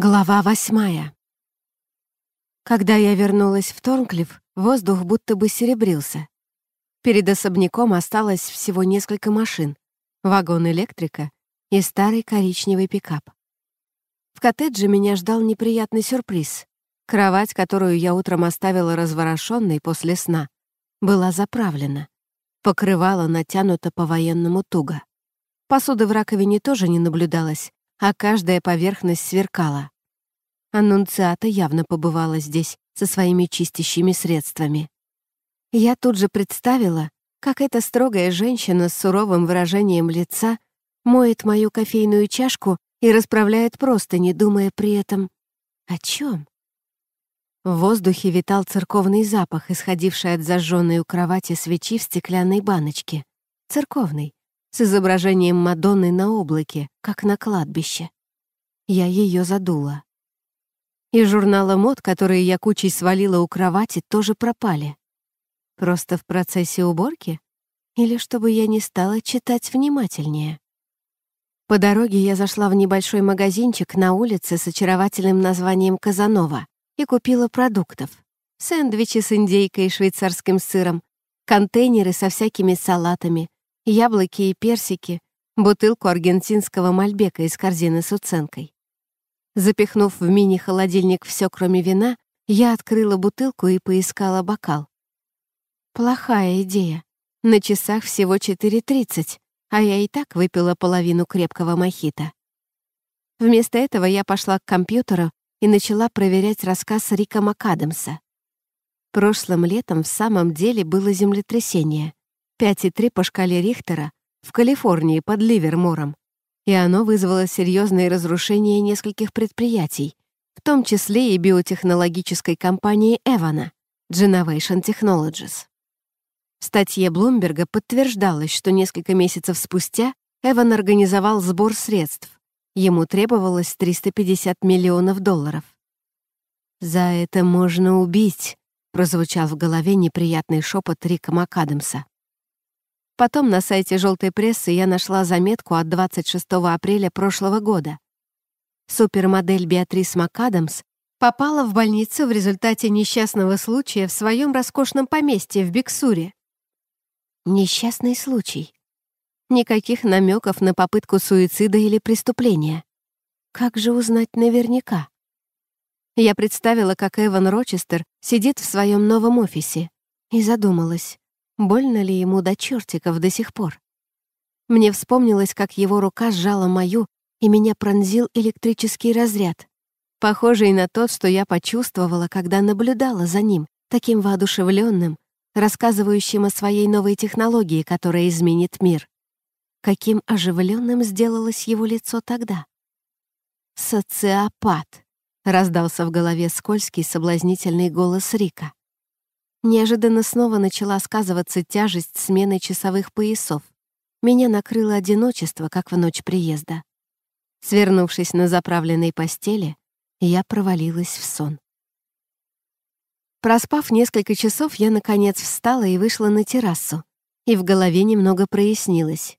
Глава восьмая. Когда я вернулась в Торнклифф, воздух будто бы серебрился. Перед особняком осталось всего несколько машин, вагон электрика и старый коричневый пикап. В коттедже меня ждал неприятный сюрприз. Кровать, которую я утром оставила разворошенной после сна, была заправлена. Покрывало натянуто по-военному туго. Посуды в раковине тоже не наблюдалось, а каждая поверхность сверкала. Аннунциата явно побывала здесь со своими чистящими средствами. Я тут же представила, как эта строгая женщина с суровым выражением лица моет мою кофейную чашку и расправляет просто, не думая при этом о чем. В воздухе витал церковный запах, исходивший от зажженной у кровати свечи в стеклянной баночке. Церковный с изображением Мадонны на облаке, как на кладбище. Я ее задула. И журналы мод, которые я кучей свалила у кровати, тоже пропали. Просто в процессе уборки? Или чтобы я не стала читать внимательнее? По дороге я зашла в небольшой магазинчик на улице с очаровательным названием «Казанова» и купила продуктов. Сэндвичи с индейкой и швейцарским сыром, контейнеры со всякими салатами — яблоки и персики, бутылку аргентинского мальбека из корзины с уценкой. Запихнув в мини-холодильник все, кроме вина, я открыла бутылку и поискала бокал. Плохая идея. На часах всего 4.30, а я и так выпила половину крепкого мохито. Вместо этого я пошла к компьютеру и начала проверять рассказ Рика МакАдамса. Прошлым летом в самом деле было землетрясение — 5,3 по шкале Рихтера в Калифорнии под Ливермором, и оно вызвало серьезные разрушения нескольких предприятий, в том числе и биотехнологической компании Эвана, Genovation Technologies. В статье Блумберга подтверждалось, что несколько месяцев спустя Эван организовал сбор средств. Ему требовалось 350 миллионов долларов. «За это можно убить», — прозвучал в голове неприятный шепот Рика МакАдамса. Потом на сайте «Желтой прессы» я нашла заметку от 26 апреля прошлого года. Супермодель Беатрис МакАдамс попала в больницу в результате несчастного случая в своем роскошном поместье в Биксуре. Несчастный случай. Никаких намеков на попытку суицида или преступления. Как же узнать наверняка? Я представила, как Эван Рочестер сидит в своем новом офисе, и задумалась. Больно ли ему до чертиков до сих пор? Мне вспомнилось, как его рука сжала мою, и меня пронзил электрический разряд, похожий на тот, что я почувствовала, когда наблюдала за ним, таким воодушевленным, рассказывающим о своей новой технологии, которая изменит мир. Каким оживленным сделалось его лицо тогда? «Социопат», — раздался в голове скользкий соблазнительный голос Рика. Неожиданно снова начала сказываться тяжесть смены часовых поясов. Меня накрыло одиночество, как в ночь приезда. Свернувшись на заправленной постели, я провалилась в сон. Проспав несколько часов, я, наконец, встала и вышла на террасу, и в голове немного прояснилось.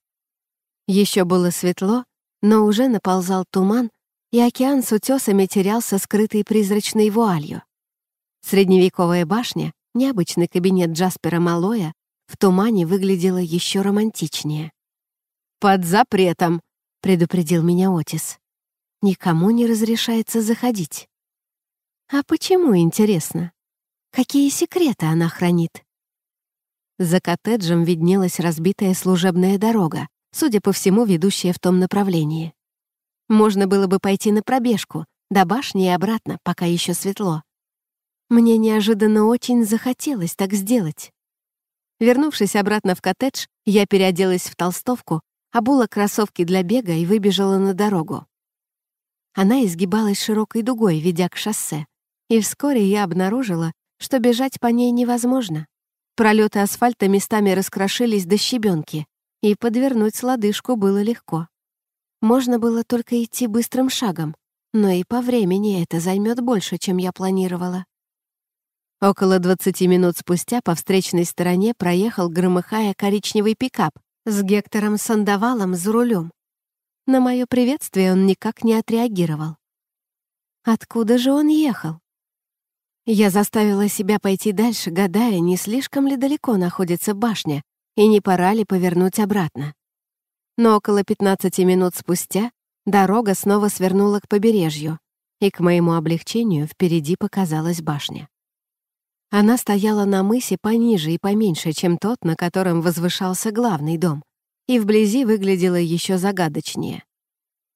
Еще было светло, но уже наползал туман, и океан с утесами терялся скрытой призрачной вуалью. Средневековая башня, необычный кабинет Джаспера Малоя в тумане выглядело еще романтичнее. «Под запретом», — предупредил меня Отис. «Никому не разрешается заходить». «А почему, интересно? Какие секреты она хранит?» За коттеджем виднелась разбитая служебная дорога, судя по всему, ведущая в том направлении. Можно было бы пойти на пробежку, до башни и обратно, пока еще светло. Мне неожиданно очень захотелось так сделать. Вернувшись обратно в коттедж, я переоделась в толстовку, обула кроссовки для бега и выбежала на дорогу. Она изгибалась широкой дугой, ведя к шоссе, и вскоре я обнаружила, что бежать по ней невозможно. Пролеты асфальта местами раскрошились до щебенки, и подвернуть лодыжку было легко. Можно было только идти быстрым шагом, но и по времени это займет больше, чем я планировала. Около 20 минут спустя по встречной стороне проехал, громыхая, коричневый пикап с Гектором Сандовалом за рулем. На мое приветствие он никак не отреагировал. Откуда же он ехал? Я заставила себя пойти дальше, гадая, не слишком ли далеко находится башня и не пора ли повернуть обратно. Но около 15 минут спустя дорога снова свернула к побережью, и к моему облегчению впереди показалась башня. Она стояла на мысе пониже и поменьше, чем тот, на котором возвышался главный дом, и вблизи выглядела еще загадочнее.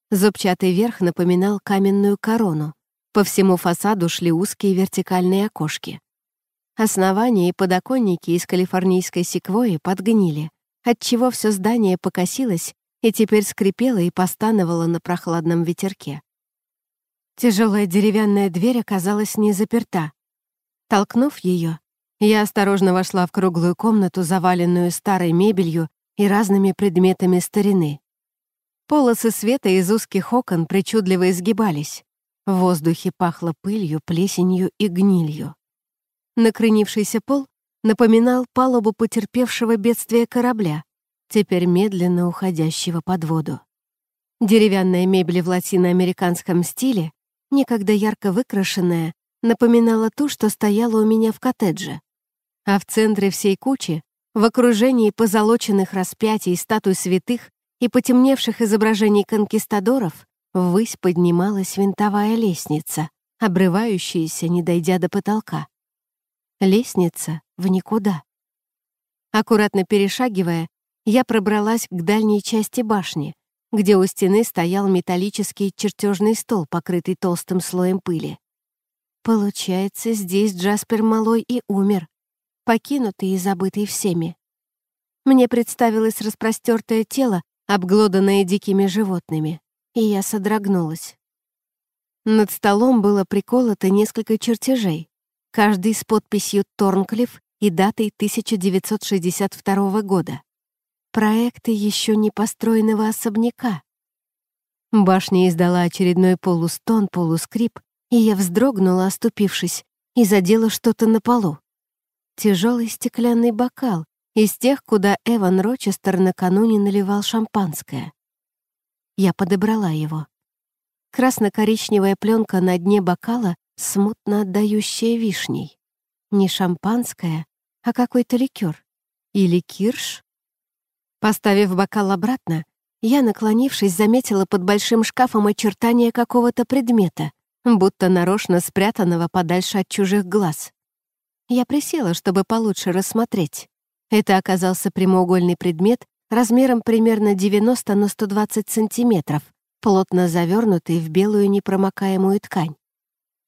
Зубчатый верх напоминал каменную корону. По всему фасаду шли узкие вертикальные окошки. Основание и подоконники из калифорнийской секвои подгнили, отчего все здание покосилось и теперь скрипело и постановало на прохладном ветерке. Тяжелая деревянная дверь оказалась не заперта, Толкнув ее, я осторожно вошла в круглую комнату, заваленную старой мебелью и разными предметами старины. Полосы света из узких окон причудливо изгибались. В воздухе пахло пылью, плесенью и гнилью. Накренившийся пол напоминал палубу потерпевшего бедствия корабля, теперь медленно уходящего под воду. Деревянная мебель в латиноамериканском стиле, некогда ярко выкрашенная, напоминала ту, что стояла у меня в коттедже. А в центре всей кучи, в окружении позолоченных распятий, статуй святых и потемневших изображений конкистадоров, ввысь поднималась винтовая лестница, обрывающаяся, не дойдя до потолка. Лестница в никуда. Аккуратно перешагивая, я пробралась к дальней части башни, где у стены стоял металлический чертежный стол, покрытый толстым слоем пыли. Получается, здесь Джаспер Малой и умер, покинутый и забытый всеми. Мне представилось распростертое тело, обглоданное дикими животными, и я содрогнулась. Над столом было приколото несколько чертежей, каждый с подписью «Торнклифф» и датой 1962 года. Проекты еще не построенного особняка. Башня издала очередной полустон, полускрип, и я вздрогнула, оступившись, и задела что-то на полу. Тяжелый стеклянный бокал из тех, куда Эван Рочестер накануне наливал шампанское. Я подобрала его. Красно-коричневая пленка на дне бокала, смутно отдающая вишней. Не шампанское, а какой-то ликер. Или кирш? Поставив бокал обратно, я, наклонившись, заметила под большим шкафом очертания какого-то предмета — будто нарочно спрятанного подальше от чужих глаз. Я присела, чтобы получше рассмотреть. Это оказался прямоугольный предмет размером примерно 90 на 120 сантиметров, плотно завернутый в белую непромокаемую ткань.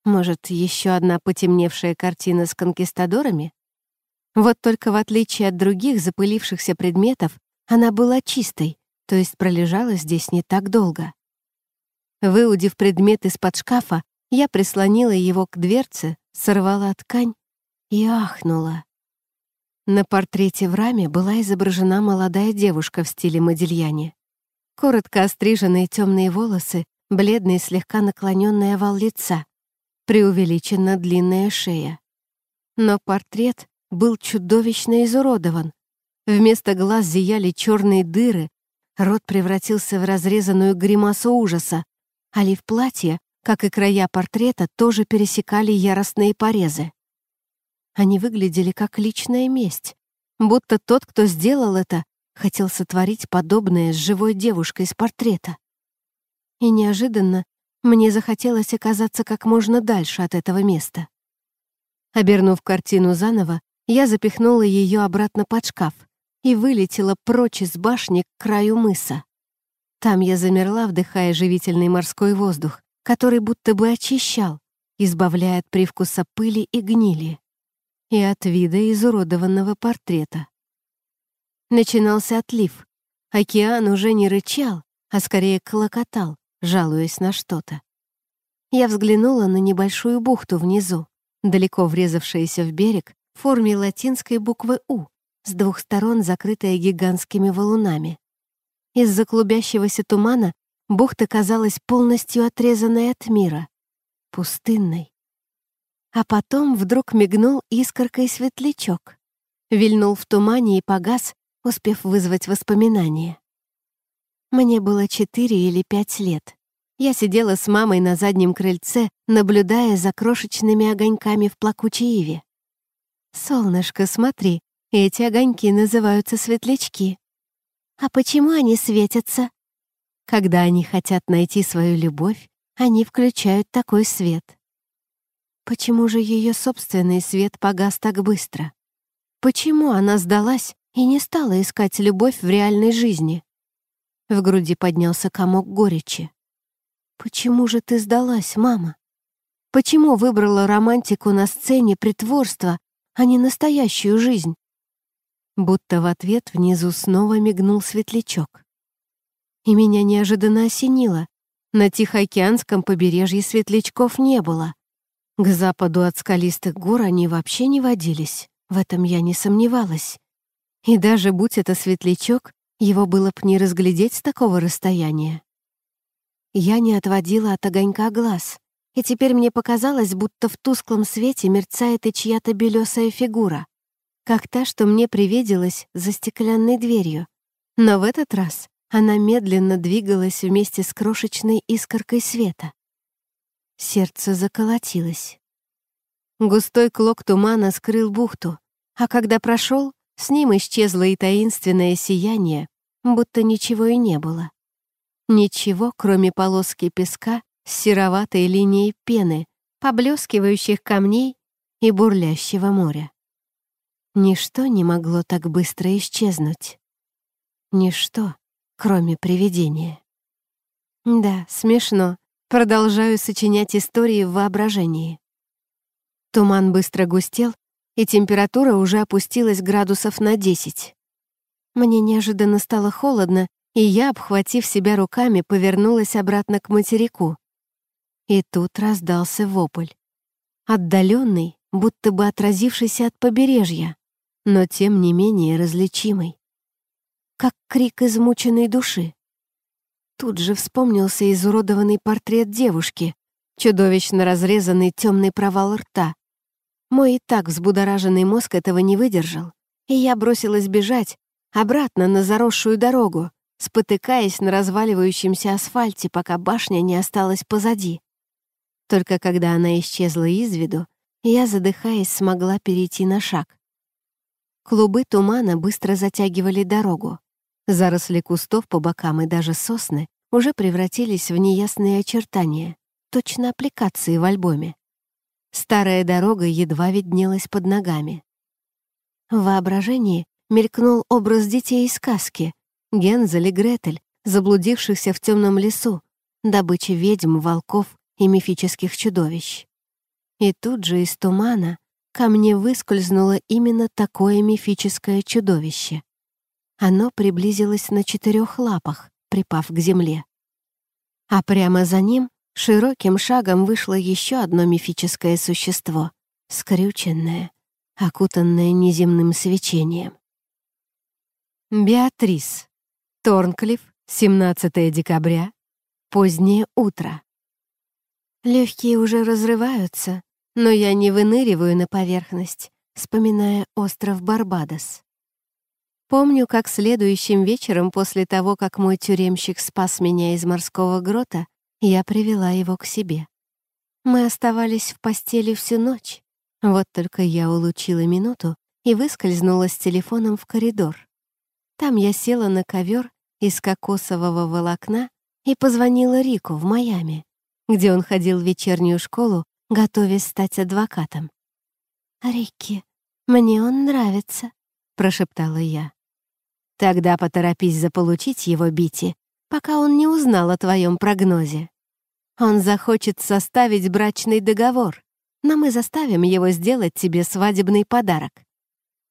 Может, еще одна потемневшая картина с конкистадорами? Вот только в отличие от других запылившихся предметов, она была чистой, то есть пролежала здесь не так долго. Выудив предмет из-под шкафа, я прислонила его к дверце, сорвала ткань и ахнула. На портрете в раме была изображена молодая девушка в стиле модильяне: Коротко остриженные темные волосы, бледный слегка наклоненный овал лица, преувеличенно длинная шея. Но портрет был чудовищно изуродован. Вместо глаз зияли черные дыры, рот превратился в разрезанную гримасу ужаса, Али в платье, как и края портрета, тоже пересекали яростные порезы. Они выглядели как личная месть, будто тот, кто сделал это, хотел сотворить подобное с живой девушкой из портрета. И неожиданно мне захотелось оказаться как можно дальше от этого места. Обернув картину заново, я запихнула ее обратно под шкаф и вылетела прочь из башни к краю мыса. Там я замерла, вдыхая живительный морской воздух, который будто бы очищал, избавляя от привкуса пыли и гнили и от вида изуродованного портрета. Начинался отлив. Океан уже не рычал, а скорее клокотал, жалуясь на что-то. Я взглянула на небольшую бухту внизу, далеко врезавшаяся в берег в форме латинской буквы «У», с двух сторон закрытая гигантскими валунами. Из-за клубящегося тумана бухта казалась полностью отрезанной от мира, пустынной. А потом вдруг мигнул искоркой светлячок, вильнул в тумане и погас, успев вызвать воспоминания. Мне было четыре или пять лет. Я сидела с мамой на заднем крыльце, наблюдая за крошечными огоньками в плакучей иве. «Солнышко, смотри, эти огоньки называются светлячки», а почему они светятся? Когда они хотят найти свою любовь, они включают такой свет. Почему же ее собственный свет погас так быстро? Почему она сдалась и не стала искать любовь в реальной жизни? В груди поднялся комок горечи. «Почему же ты сдалась, мама? Почему выбрала романтику на сцене притворства, а не настоящую жизнь? Будто в ответ внизу снова мигнул светлячок. И меня неожиданно осенило. На Тихоокеанском побережье светлячков не было. К западу от скалистых гор они вообще не водились, в этом я не сомневалась. И даже будь это светлячок, его было б не разглядеть с такого расстояния. Я не отводила от огонька глаз, и теперь мне показалось, будто в тусклом свете мерцает и чья-то белесая фигура как та, что мне привиделась за стеклянной дверью. Но в этот раз она медленно двигалась вместе с крошечной искоркой света. Сердце заколотилось. Густой клок тумана скрыл бухту, а когда прошел, с ним исчезло и таинственное сияние, будто ничего и не было. Ничего, кроме полоски песка с сероватой линией пены, поблескивающих камней и бурлящего моря. Ничто не могло так быстро исчезнуть. Ничто, кроме привидения. Да, смешно. Продолжаю сочинять истории в воображении. Туман быстро густел, и температура уже опустилась градусов на 10. Мне неожиданно стало холодно, и я, обхватив себя руками, повернулась обратно к материку. И тут раздался вопль. Отдаленный, будто бы отразившийся от побережья но тем не менее различимый, как крик измученной души. Тут же вспомнился изуродованный портрет девушки, чудовищно разрезанный темный провал рта. Мой и так взбудораженный мозг этого не выдержал, и я бросилась бежать обратно на заросшую дорогу, спотыкаясь на разваливающемся асфальте, пока башня не осталась позади. Только когда она исчезла из виду, я, задыхаясь, смогла перейти на шаг. Клубы тумана быстро затягивали дорогу. Заросли кустов по бокам и даже сосны уже превратились в неясные очертания, точно аппликации в альбоме. Старая дорога едва виднелась под ногами. В воображении мелькнул образ детей из сказки — Гензель и Гретель, заблудившихся в темном лесу, добычи ведьм, волков и мифических чудовищ. И тут же из тумана ко мне выскользнуло именно такое мифическое чудовище. Оно приблизилось на четырех лапах, припав к земле. А прямо за ним широким шагом вышло еще одно мифическое существо, скрюченное, окутанное неземным свечением. Беатрис. Торнклифф, 17 декабря. Позднее утро. Легкие уже разрываются, но я не выныриваю на поверхность, вспоминая остров Барбадос. Помню, как следующим вечером после того, как мой тюремщик спас меня из морского грота, я привела его к себе. Мы оставались в постели всю ночь. Вот только я улучила минуту и выскользнула с телефоном в коридор. Там я села на ковер из кокосового волокна и позвонила Рику в Майами, где он ходил в вечернюю школу готовясь стать адвокатом. «Рикки, мне он нравится», — прошептала я. «Тогда поторопись заполучить его, Бити, пока он не узнал о твоем прогнозе. Он захочет составить брачный договор, но мы заставим его сделать тебе свадебный подарок.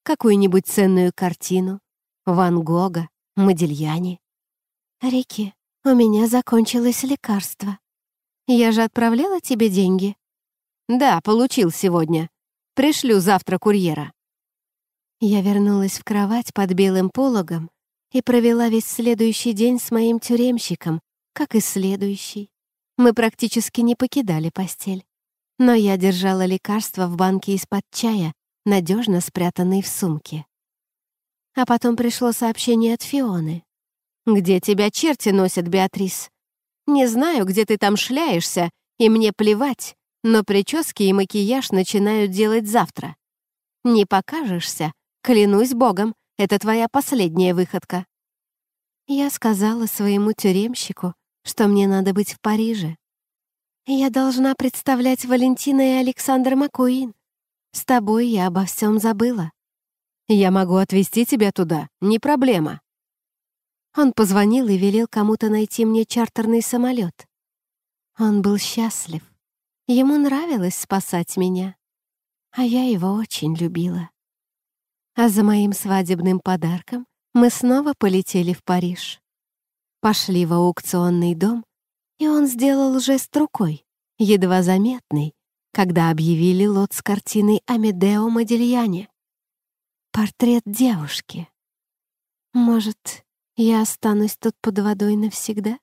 Какую-нибудь ценную картину, Ван Гога, Модильяни. Рики, у меня закончилось лекарство. Я же отправляла тебе деньги. «Да, получил сегодня. Пришлю завтра курьера». Я вернулась в кровать под белым пологом и провела весь следующий день с моим тюремщиком, как и следующий. Мы практически не покидали постель. Но я держала лекарства в банке из-под чая, надежно спрятанной в сумке. А потом пришло сообщение от Фионы. «Где тебя черти носят, Беатрис? Не знаю, где ты там шляешься, и мне плевать, но прически и макияж начинают делать завтра. Не покажешься, клянусь богом, это твоя последняя выходка. Я сказала своему тюремщику, что мне надо быть в Париже. Я должна представлять Валентина и Александр Макуин. С тобой я обо всем забыла. Я могу отвезти тебя туда, не проблема. Он позвонил и велел кому-то найти мне чартерный самолет. Он был счастлив. Ему нравилось спасать меня, а я его очень любила. А за моим свадебным подарком мы снова полетели в Париж. Пошли в аукционный дом, и он сделал жест рукой, едва заметный, когда объявили лот с картиной Амедео Модильяне. Портрет девушки. Может, я останусь тут под водой навсегда?